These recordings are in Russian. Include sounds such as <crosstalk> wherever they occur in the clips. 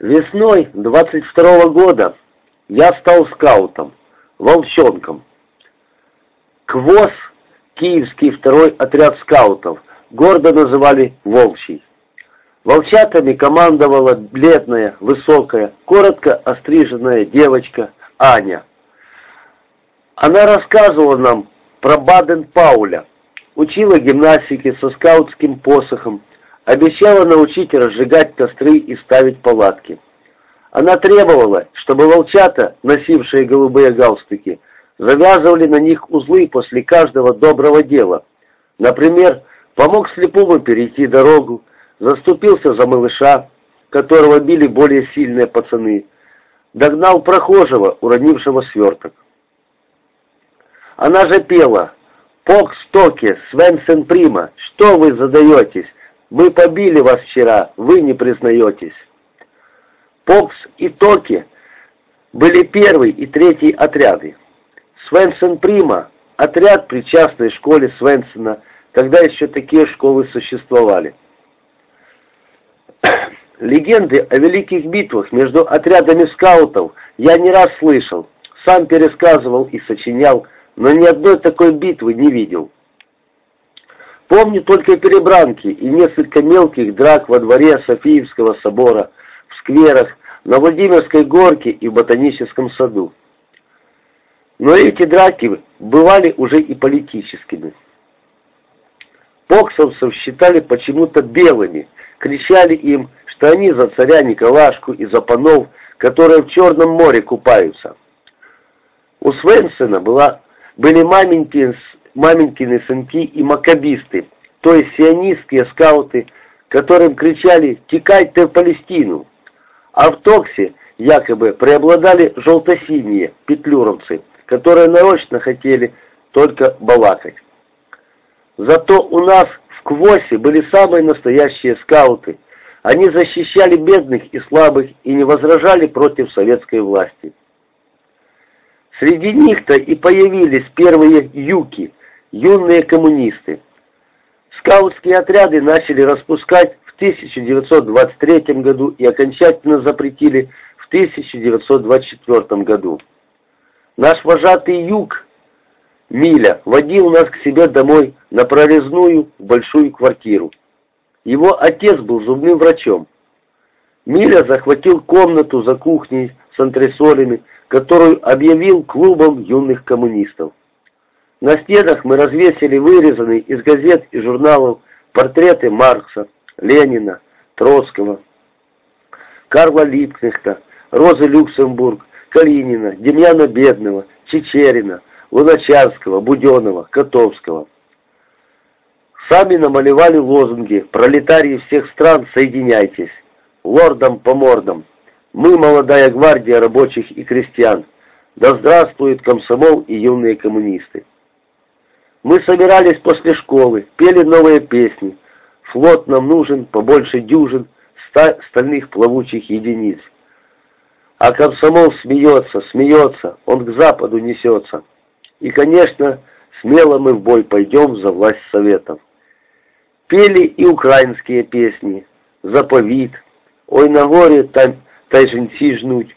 Весной 22 -го года я стал скаутом, волчонком. КВОС, Киевский второй отряд скаутов, гордо называли «Волчий». Волчатами командовала бледная, высокая, коротко остриженная девочка Аня. Она рассказывала нам про Баден-Пауля, учила гимнастике со скаутским посохом, обещала научить разжигать костры и ставить палатки. Она требовала, чтобы волчата, носившие голубые галстуки, завязывали на них узлы после каждого доброго дела. Например, помог слепому перейти дорогу, заступился за малыша, которого били более сильные пацаны, догнал прохожего, уронившего сверток. Она же пела «Пок стоке, Свенсен Прима, что вы задаетесь? Мы побили вас вчера, вы не признаетесь». Покс и Токи были первый и третий отряды. Свенсен Прима – отряд при частной школе Свенсена, когда еще такие школы существовали. <clears throat> Легенды о великих битвах между отрядами скаутов я не раз слышал, сам пересказывал и сочинял, но ни одной такой битвы не видел. Помню только перебранки и несколько мелких драк во дворе Софиевского собора, в скверах, на Владимирской горке и в ботаническом саду. Но эти драки бывали уже и политическими. Поксовцев считали почему-то белыми, кричали им, что они за царя Николашку и за панов, которые в Черном море купаются. У Свенсена была, были маменькины, маменькины сынки и макабисты, то есть сионистские скауты, которым кричали «Текайте в Палестину!». А в Токсе якобы преобладали желто-синие петлюровцы, которые нарочно хотели только балакать. Зато у нас в Квосе были самые настоящие скауты. Они защищали бедных и слабых и не возражали против советской власти. Среди них-то и появились первые юки, юные коммунисты. Скаутские отряды начали распускать в 1923 году и окончательно запретили в 1924 году. Наш вожатый юг, Миля, водил нас к себе домой на прорезную большую квартиру. Его отец был зубным врачом. Миля захватил комнату за кухней с антресолями, которую объявил клубом юных коммунистов. На стенах мы развесили вырезанные из газет и журналов портреты Маркса, Ленина, Троцкого, Карла Липкнехта, Розы Люксембург, Калинина, Демьяна Бедного, Чечерина, Луначарского, Буденова, Котовского. Сами намалевали лозунги «Пролетарии всех стран, соединяйтесь!» «Лордам по мордам!» «Мы, молодая гвардия рабочих и крестьян!» «Да здравствует комсомол и юные коммунисты!» Мы собирались после школы, пели новые песни. Флот нам нужен, побольше дюжин, ста стальных плавучих единиц. А комсомол смеется, смеется, он к западу несется. И, конечно, смело мы в бой пойдем за власть Советов. Пели и украинские песни, заповит, ой на горе там тайженці жнуть.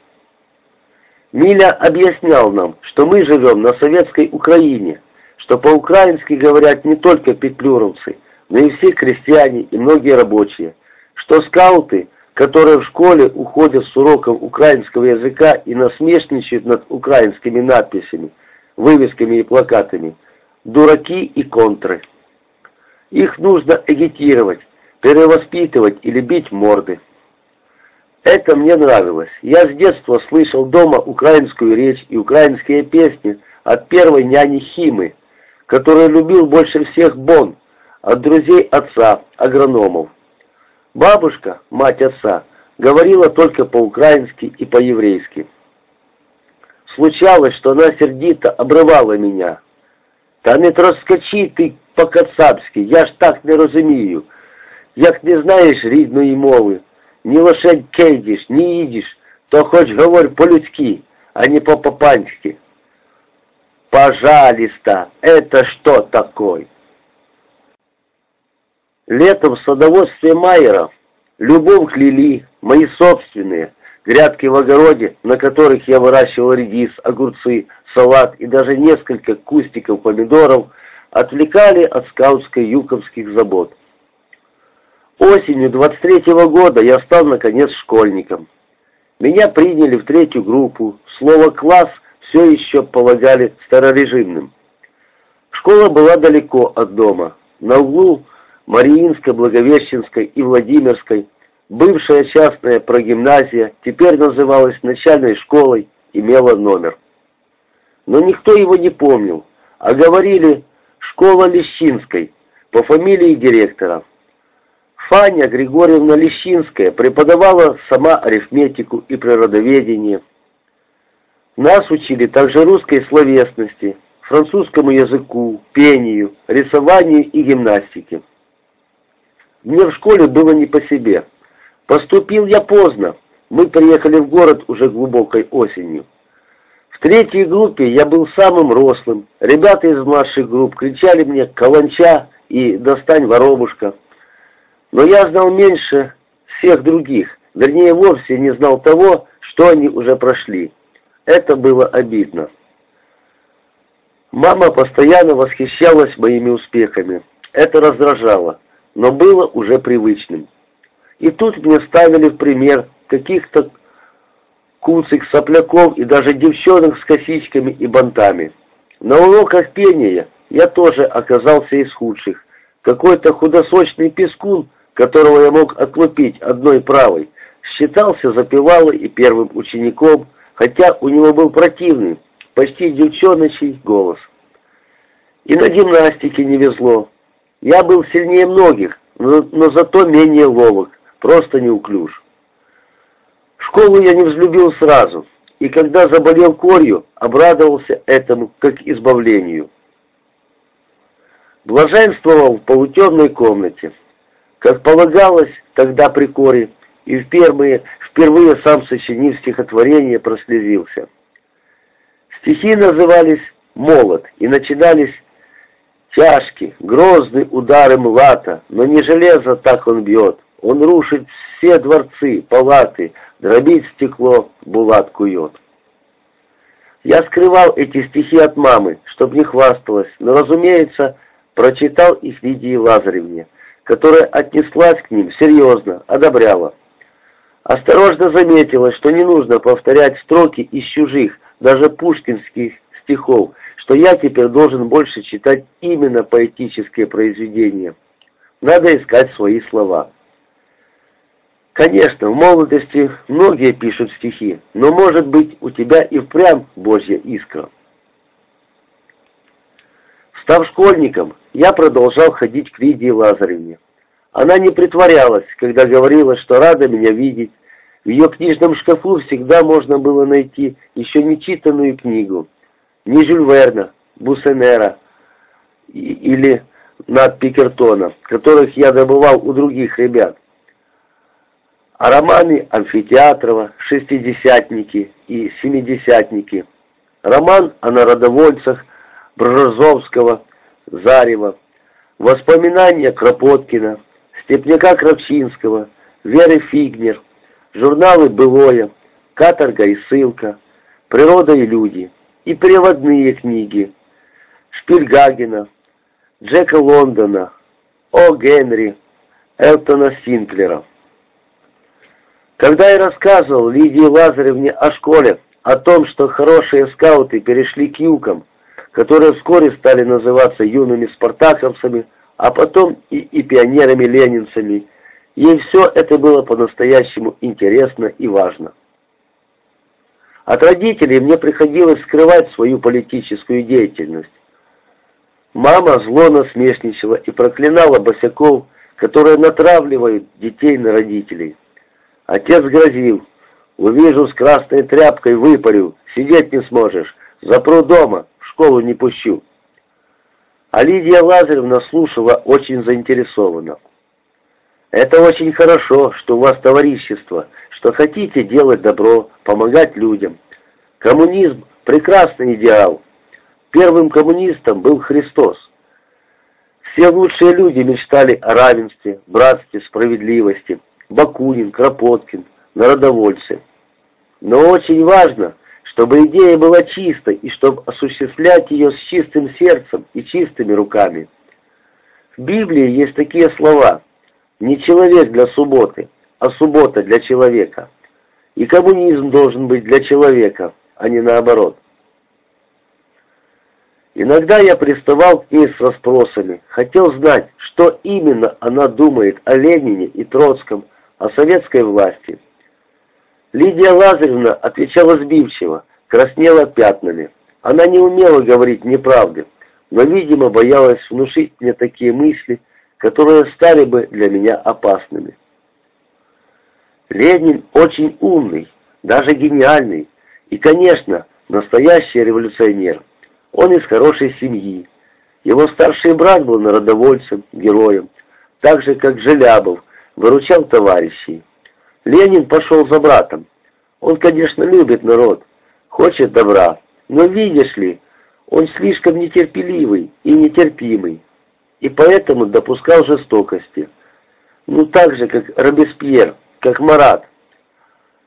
Миля объяснял нам, что мы живем на советской Украине, что по-украински говорят не только петлюровцы, но и все крестьяне и многие рабочие, что скауты – которые в школе уходят с уроков украинского языка и насмешничают над украинскими надписями, вывесками и плакатами, дураки и контры. Их нужно агитировать, перевоспитывать или бить морды. Это мне нравилось. Я с детства слышал дома украинскую речь и украинские песни от первой няни Химы, которую любил больше всех Бон, от друзей отца, агрономов. Бабушка, мать отца, говорила только по-украински и по-еврейски. Случалось, что она сердито обрывала меня. «Та не троскачи ти по-кацапськи, я ж так не розумію. Як не знаєш рідної мови, ні лошадь кейдиш, ні їдиш, то хоч говорь по-людськи, а не по-папанськи. Пожалуйста, это что такое?» Летом в садоводстве Майера Любовь клели мои собственные, грядки в огороде, на которых я выращивал редис, огурцы, салат и даже несколько кустиков помидоров, отвлекали от скаутско-юковских забот. Осенью 23-го года я стал, наконец, школьником. Меня приняли в третью группу, слово «класс» все еще полагали старорежимным. Школа была далеко от дома, на углу Мариинской, Благовещенской и Владимирской, бывшая частная прогимназия, теперь называлась начальной школой, имела номер. Но никто его не помнил, а говорили «школа Лещинской» по фамилии директора. Фаня Григорьевна Лещинская преподавала сама арифметику и природоведение. Нас учили также русской словесности, французскому языку, пению, рисованию и гимнастике. Мне в школе было не по себе. Поступил я поздно. Мы приехали в город уже глубокой осенью. В третьей группе я был самым рослым. Ребята из младших групп кричали мне «Каланча» и «Достань воробушка». Но я знал меньше всех других, вернее вовсе не знал того, что они уже прошли. Это было обидно. Мама постоянно восхищалась моими успехами. Это раздражало, но было уже привычным. И тут мне ставили в пример каких-то куцик, сопляков и даже девчонок с косичками и бантами. На уроках пения я тоже оказался из худших. Какой-то худосочный пескун – которого я мог отлупить одной правой, считался запевалой и первым учеником, хотя у него был противный, почти девчоночий голос. И на гимнастике не везло. Я был сильнее многих, но, но зато менее ловок, просто неуклюж. Школу я не взлюбил сразу, и когда заболел корью, обрадовался этому как избавлению. Блаженствовал в полутемной комнате. Как полагалось тогда при коре, и впервые, впервые сам сочинив стихотворение прослезился. Стихи назывались «Молот» и начинались «Тяжкий, грозный удары млата, но не железо так он бьет, он рушит все дворцы, палаты, дробит стекло, булат кует». Я скрывал эти стихи от мамы, чтоб не хвасталась, но, разумеется, прочитал их Лидии Лазаревне – которая отнеслась к ним серьезно, одобряла. Осторожно заметила, что не нужно повторять строки из чужих, даже пушкинских стихов, что я теперь должен больше читать именно поэтические произведения. Надо искать свои слова. Конечно, в молодости многие пишут стихи, но может быть у тебя и впрямь Божья искра. Став школьником, я продолжал ходить к Лидии Лазаревне. Она не притворялась, когда говорила, что рада меня видеть. В ее книжном шкафу всегда можно было найти еще нечитанную книгу. Не Жюль Верна, Буссенера или Над Пикертона, которых я добывал у других ребят. А романы Амфитеатрова, «Шестидесятники» и «Семидесятники». Роман о народовольцах Бржозовского, Зарева, воспоминания Кропоткина, Степняка Кравчинского, Веры Фигнер, журналы «Былое», «Каторга и ссылка», «Природа и люди» и переводные книги Шпильгагена, Джека Лондона, О. Генри, Элтона Синклера. Когда я рассказывал Лидии Лазаревне о школе, о том, что хорошие скауты перешли к юкам, которые вскоре стали называться юными спартаковцами, а потом и, и пионерами-ленинцами. Ей все это было по-настоящему интересно и важно. От родителей мне приходилось скрывать свою политическую деятельность. Мама зло насмешничала и проклинала босяков, которые натравливают детей на родителей. Отец грозил, увижу с красной тряпкой выпарю, сидеть не сможешь, запру дома, школу не пущу. А Лидия Лазаревна слушала очень заинтересованно. «Это очень хорошо, что у вас товарищество, что хотите делать добро, помогать людям. Коммунизм – прекрасный идеал. Первым коммунистом был Христос. Все лучшие люди мечтали о равенстве, братстве, справедливости. Бакунин, Кропоткин, народовольцы. Но очень важно, чтобы идея была чистой и чтобы осуществлять ее с чистым сердцем и чистыми руками. В Библии есть такие слова «не человек для субботы», а суббота для человека. И коммунизм должен быть для человека, а не наоборот. Иногда я приставал к ней с расспросами, хотел знать, что именно она думает о Ленине и Троцком, о советской власти. Лидия Лазаревна отвечала сбивчиво, краснела пятнами. Она не умела говорить неправды, но, видимо, боялась внушить мне такие мысли, которые стали бы для меня опасными. Ленин очень умный, даже гениальный, и, конечно, настоящий революционер. Он из хорошей семьи. Его старший брат был народовольцем, героем, так же, как Желябов, выручал товарищей. Ленин пошел за братом. Он, конечно, любит народ, хочет добра, но, видишь ли, он слишком нетерпеливый и нетерпимый, и поэтому допускал жестокости. Ну, так же, как Робеспьер, как Марат.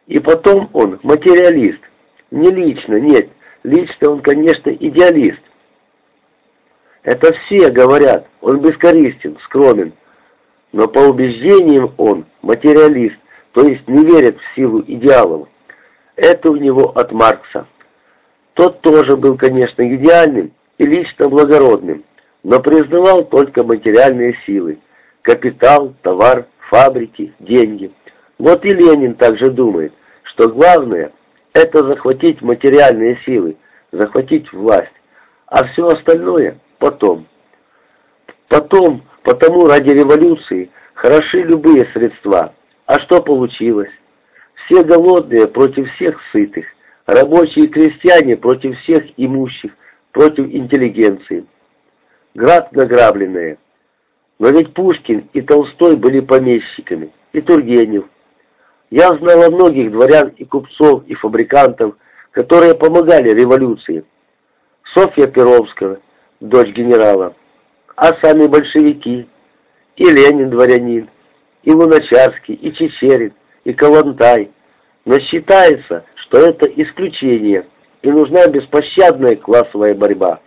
И потом он материалист. Не лично, нет, лично он, конечно, идеалист. Это все говорят, он бескорыстен, скромен. Но по убеждениям он материалист, то есть не верит в силу идеалов. Это у него от Маркса. Тот тоже был, конечно, идеальным и лично благородным, но признавал только материальные силы. Капитал, товар, фабрики, деньги. Вот и Ленин также думает, что главное – это захватить материальные силы, захватить власть, а все остальное – потом. Потом, потому ради революции хороши любые средства. А что получилось? Все голодные против всех сытых, рабочие и крестьяне против всех имущих, против интеллигенции. Град награбленные. Но ведь Пушкин и Толстой были помещиками, и Тургенев. Я знала многих дворян и купцов, и фабрикантов, которые помогали революции. Софья Перовская, дочь генерала, а сами большевики, и Ленин дворянин, и Луначарский, и Чечерин, и Калантай. Но считается, что это исключение, и нужна беспощадная классовая борьба.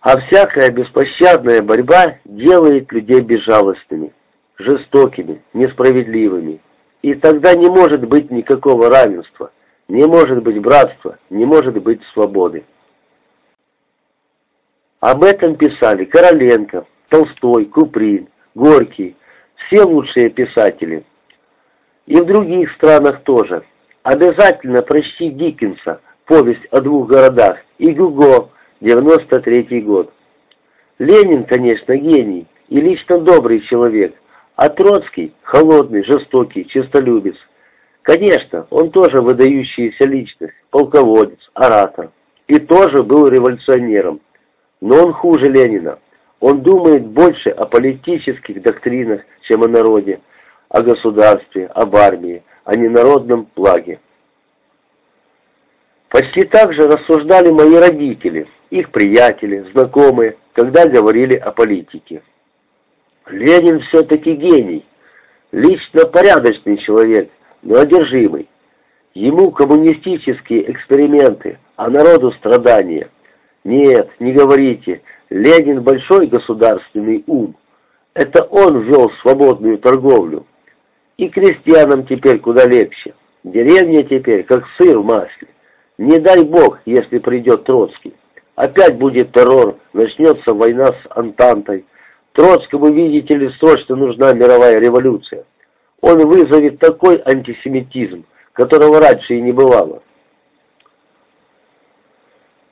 А всякая беспощадная борьба делает людей безжалостными, жестокими, несправедливыми. И тогда не может быть никакого равенства, не может быть братства, не может быть свободы. Об этом писали Короленко, Толстой, Куприн, Горький, все лучшие писатели. И в других странах тоже. Обязательно прочти Диккенса, повесть о двух городах, и Гюго, 93 год. Ленин, конечно, гений и лично добрый человек, а Троцкий – холодный, жестокий, честолюбец. Конечно, он тоже выдающаяся личность, полководец, оратор. И тоже был революционером. Но он хуже Ленина. Он думает больше о политических доктринах, чем о народе, о государстве, об армии, о ненародном благе. Почти так же рассуждали мои родители, их приятели, знакомые, когда говорили о политике. Ленин все-таки гений, лично порядочный человек, но одержимый. Ему коммунистические эксперименты, а народу страдания. Нет, не говорите, Ленин большой государственный ум. Это он ввел свободную торговлю. И крестьянам теперь куда легче. Деревня теперь как сыр в масле. Не дай бог, если придет Троцкий. Опять будет террор, начнется война с Антантой. Троцкому, видите ли, срочно нужна мировая революция. Он вызовет такой антисемитизм, которого раньше и не бывало.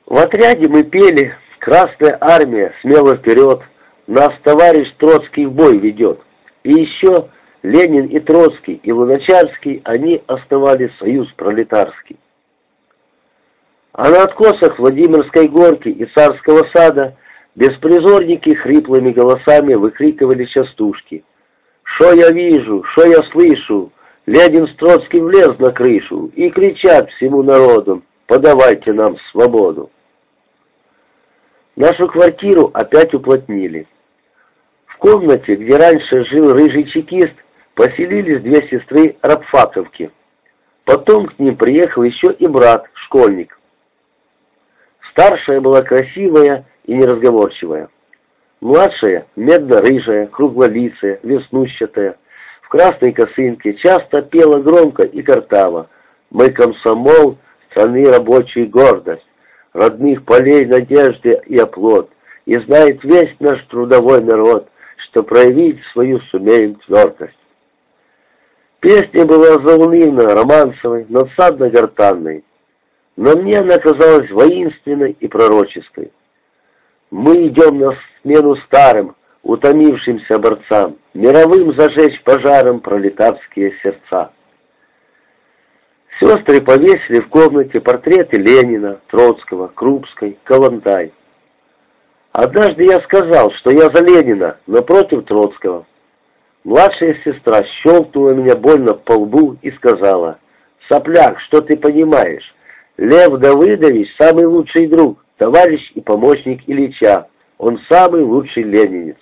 В отряде мы пели Красная армия, смело вперед, нас товарищ Троцкий в бой ведет. И еще Ленин и Троцкий, и Луначарский, они основали союз пролетарский. А на откосах Владимирской горки и Царского сада беспризорники хриплыми голосами выкрикивали частушки. «Шо я вижу, шо я слышу, Ленин с Троцким влез на крышу и кричат всему народу, подавайте нам свободу». Нашу квартиру опять уплотнили. В комнате, где раньше жил рыжий чекист, поселились две сестры Рабфаковки. Потом к ним приехал еще и брат, школьник. Старшая была красивая и неразговорчивая. Младшая, медно-рыжая, круглолицая, веснущатая, в красной косынке, часто пела громко и картаво. «Мы комсомол, страны рабочей гордость, родных полей надежды и оплот, и знает весь наш трудовой народ, что проявить свою сумеем твердость». Песня была заунывно романсовой, надсадно-гортанной, но мне она казалась воинственной и пророческой. Мы идем на смену старым, утомившимся борцам, мировым зажечь пожаром пролетарские сердца. Сестры повесили в комнате портреты Ленина, Троцкого, Крупской, Калантай. Однажды я сказал, что я за Ленина, но против Троцкого. Младшая сестра щелкнула меня больно по лбу и сказала, «Сопляк, что ты понимаешь? Лев Давыдович — самый лучший друг, товарищ и помощник Ильича. Он самый лучший ленинец».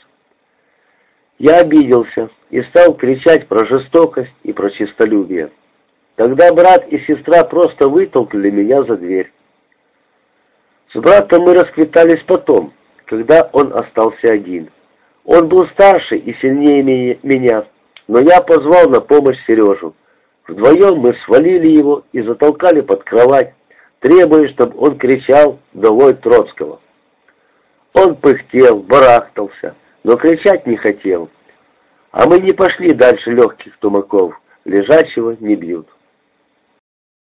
Я обиделся и стал кричать про жестокость и про честолюбие. Тогда брат и сестра просто вытолкнули меня за дверь. С братом мы расквитались потом, когда он остался один. Он был старше и сильнее меня, но я позвал на помощь Сережу. Вдвоем мы свалили его и затолкали под кровать, требуя, чтобы он кричал «Долой Троцкого!». Он пыхтел, барахтался, но кричать не хотел. А мы не пошли дальше легких тумаков, лежачего не бьют.